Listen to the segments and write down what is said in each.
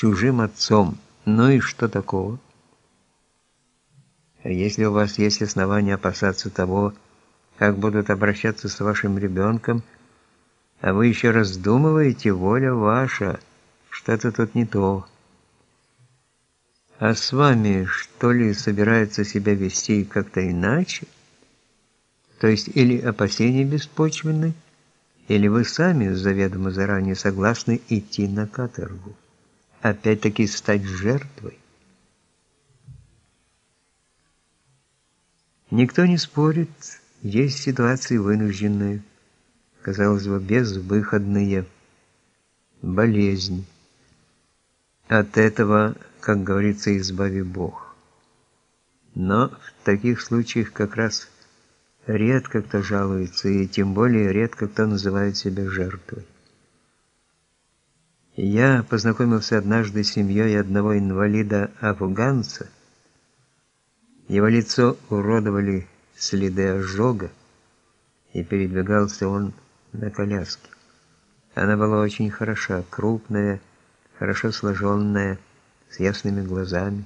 чужим отцом. Ну и что такого? А если у вас есть основания опасаться того, как будут обращаться с вашим ребенком, а вы еще раздумываете, воля ваша, что-то тут не то. А с вами, что ли, собирается себя вести как-то иначе? То есть или опасения беспочвенны, или вы сами заведомо заранее согласны идти на каторгу, опять-таки стать жертвой. Никто не спорит, есть ситуации вынужденные, казалось бы, безвыходные, болезнь. От этого, как говорится, избави Бог. Но в таких случаях как раз редко кто жалуется, и тем более редко кто называет себя жертвой. Я познакомился однажды с семьей одного инвалида-афганца. Его лицо уродовали следы ожога, и передвигался он на коляске. Она была очень хороша, крупная, хорошо сложенная, с ясными глазами.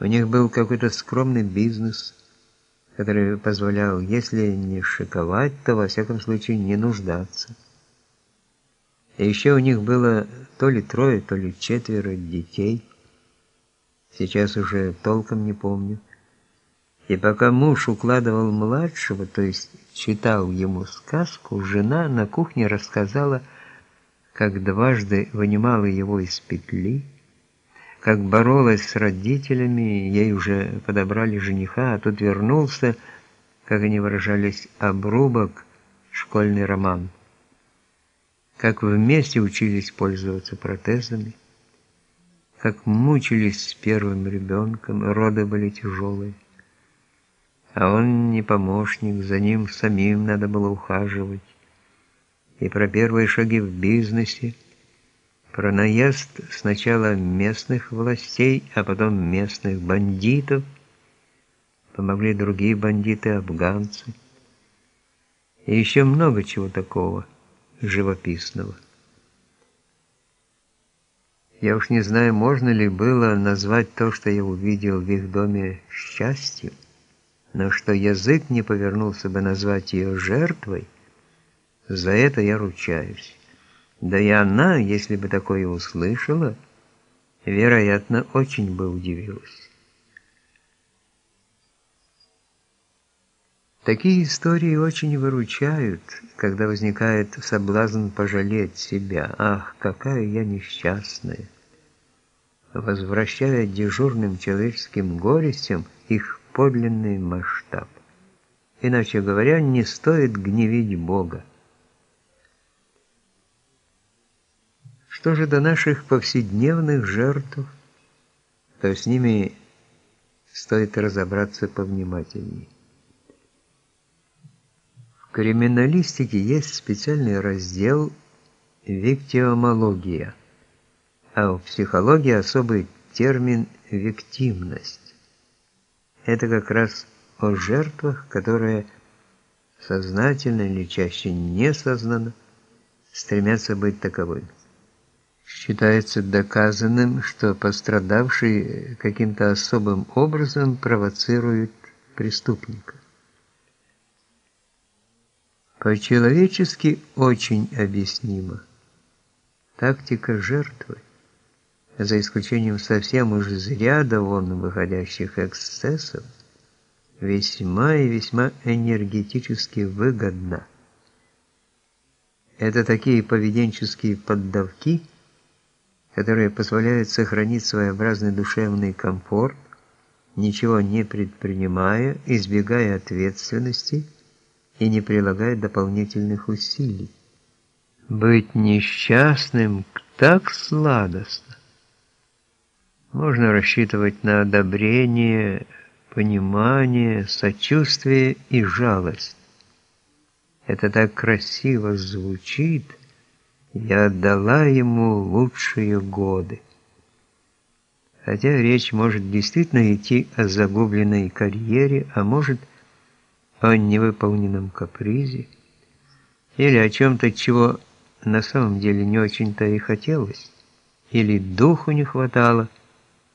У них был какой-то скромный бизнес, который позволял, если не шиковать, то во всяком случае не нуждаться. И еще у них было то ли трое, то ли четверо детей. Сейчас уже толком не помню. И пока муж укладывал младшего, то есть читал ему сказку, жена на кухне рассказала, как дважды вынимала его из петли, как боролась с родителями, ей уже подобрали жениха, а тут вернулся, как они выражались, обрубок, школьный роман. Как вместе учились пользоваться протезами, как мучились с первым ребенком, роды были тяжелые. А он не помощник, за ним самим надо было ухаживать. И про первые шаги в бизнесе, про наезд сначала местных властей, а потом местных бандитов, помогли другие бандиты-афганцы. И еще много чего такого живописного. Я уж не знаю, можно ли было назвать то, что я увидел в их доме счастьем но что язык не повернулся бы назвать ее жертвой, за это я ручаюсь. Да и она, если бы такое услышала, вероятно, очень бы удивилась. Такие истории очень выручают, когда возникает соблазн пожалеть себя. Ах, какая я несчастная! Возвращая дежурным человеческим горестям их подлинный масштаб. Иначе говоря, не стоит гневить Бога. Что же до наших повседневных жертв, то с ними стоит разобраться повнимательнее. Криминалистике есть специальный раздел «Виктиомология», а в психологии особый термин «виктимность». Это как раз о жертвах, которые сознательно или чаще несознанно стремятся быть таковыми. Считается доказанным, что пострадавший каким-то особым образом провоцирует преступника. По-человечески очень объяснимо. Тактика жертвы за исключением совсем уж из ряда вон выходящих эксцессов, весьма и весьма энергетически выгодна. Это такие поведенческие поддавки, которые позволяют сохранить своеобразный душевный комфорт, ничего не предпринимая, избегая ответственности и не прилагая дополнительных усилий. Быть несчастным так сладостно. Можно рассчитывать на одобрение, понимание, сочувствие и жалость. Это так красиво звучит. Я отдала ему лучшие годы. Хотя речь может действительно идти о загубленной карьере, а может о невыполненном капризе или о чем-то, чего на самом деле не очень-то и хотелось или духу не хватало –